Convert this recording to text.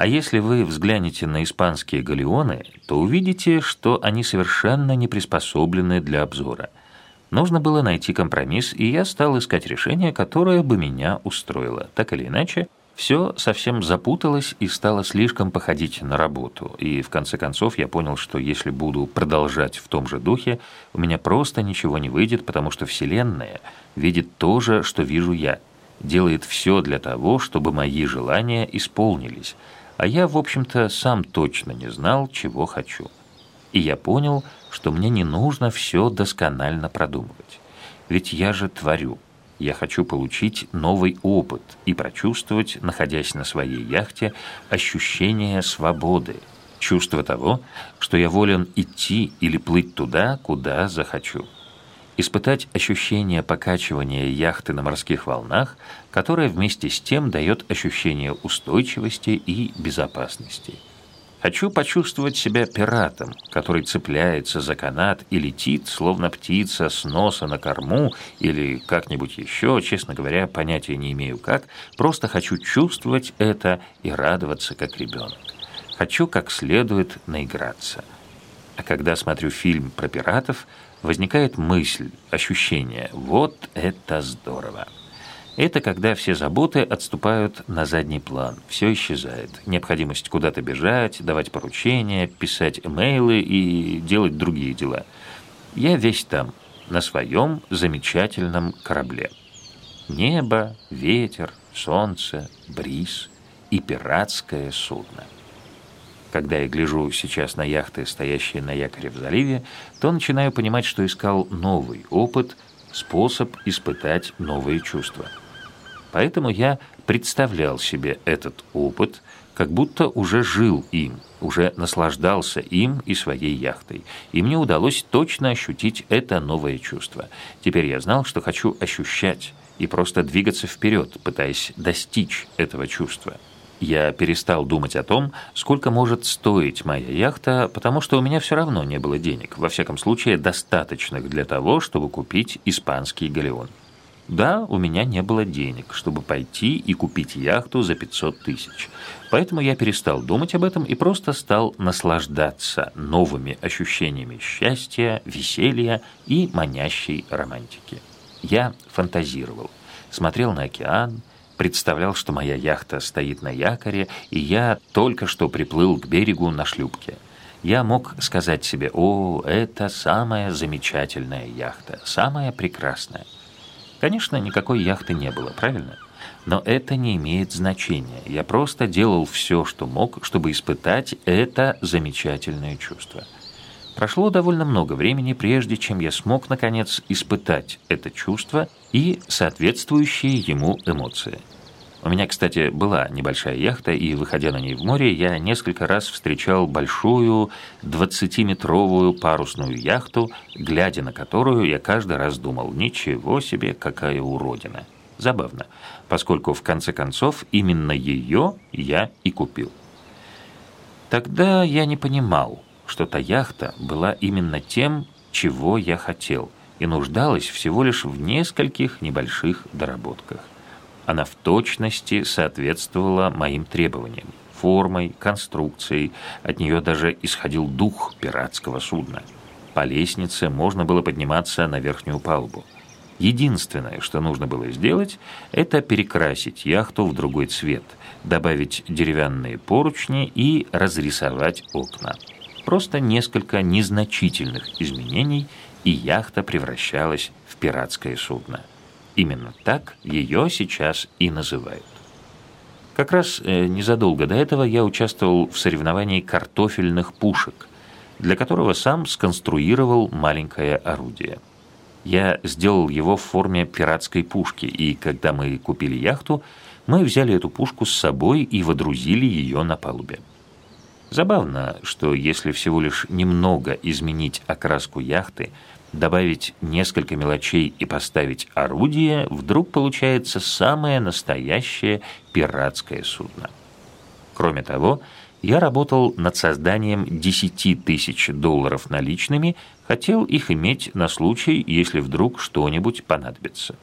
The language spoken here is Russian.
А если вы взглянете на испанские галеоны, то увидите, что они совершенно не приспособлены для обзора. Нужно было найти компромисс, и я стал искать решение, которое бы меня устроило. Так или иначе, все совсем запуталось и стало слишком походить на работу. И в конце концов я понял, что если буду продолжать в том же духе, у меня просто ничего не выйдет, потому что Вселенная видит то же, что вижу я, делает все для того, чтобы мои желания исполнились. А я, в общем-то, сам точно не знал, чего хочу. И я понял, что мне не нужно все досконально продумывать. Ведь я же творю. Я хочу получить новый опыт и прочувствовать, находясь на своей яхте, ощущение свободы, чувство того, что я волен идти или плыть туда, куда захочу. Испытать ощущение покачивания яхты на морских волнах, которое вместе с тем дает ощущение устойчивости и безопасности. Хочу почувствовать себя пиратом, который цепляется за канат и летит, словно птица с носа на корму или как-нибудь еще, честно говоря, понятия не имею как, просто хочу чувствовать это и радоваться как ребенок. Хочу как следует наиграться. А когда смотрю фильм про пиратов, возникает мысль, ощущение «вот это здорово». Это когда все заботы отступают на задний план, все исчезает. Необходимость куда-то бежать, давать поручения, писать имейлы и делать другие дела. Я весь там, на своем замечательном корабле. Небо, ветер, солнце, бриз и пиратское судно. Когда я гляжу сейчас на яхты, стоящие на якоре в заливе, то начинаю понимать, что искал новый опыт, способ испытать новые чувства. Поэтому я представлял себе этот опыт, как будто уже жил им, уже наслаждался им и своей яхтой. И мне удалось точно ощутить это новое чувство. Теперь я знал, что хочу ощущать и просто двигаться вперед, пытаясь достичь этого чувства. Я перестал думать о том, сколько может стоить моя яхта, потому что у меня все равно не было денег, во всяком случае достаточных для того, чтобы купить испанский галеон. Да, у меня не было денег, чтобы пойти и купить яхту за 500 тысяч. Поэтому я перестал думать об этом и просто стал наслаждаться новыми ощущениями счастья, веселья и манящей романтики. Я фантазировал, смотрел на океан, представлял, что моя яхта стоит на якоре, и я только что приплыл к берегу на шлюпке. Я мог сказать себе, о, это самая замечательная яхта, самая прекрасная. Конечно, никакой яхты не было, правильно? Но это не имеет значения. Я просто делал все, что мог, чтобы испытать это замечательное чувство. Прошло довольно много времени, прежде чем я смог, наконец, испытать это чувство и соответствующие ему эмоции. У меня, кстати, была небольшая яхта, и, выходя на ней в море, я несколько раз встречал большую 20-метровую парусную яхту, глядя на которую я каждый раз думал, ничего себе, какая уродина. Забавно, поскольку, в конце концов, именно ее я и купил. Тогда я не понимал, что та яхта была именно тем, чего я хотел, и нуждалась всего лишь в нескольких небольших доработках. Она в точности соответствовала моим требованиям. Формой, конструкцией, от нее даже исходил дух пиратского судна. По лестнице можно было подниматься на верхнюю палубу. Единственное, что нужно было сделать, это перекрасить яхту в другой цвет, добавить деревянные поручни и разрисовать окна. Просто несколько незначительных изменений, и яхта превращалась в пиратское судно. Именно так ее сейчас и называют. Как раз э, незадолго до этого я участвовал в соревновании картофельных пушек, для которого сам сконструировал маленькое орудие. Я сделал его в форме пиратской пушки, и когда мы купили яхту, мы взяли эту пушку с собой и водрузили ее на палубе. Забавно, что если всего лишь немного изменить окраску яхты – добавить несколько мелочей и поставить орудие, вдруг получается самое настоящее пиратское судно. Кроме того, я работал над созданием 10 тысяч долларов наличными, хотел их иметь на случай, если вдруг что-нибудь понадобится.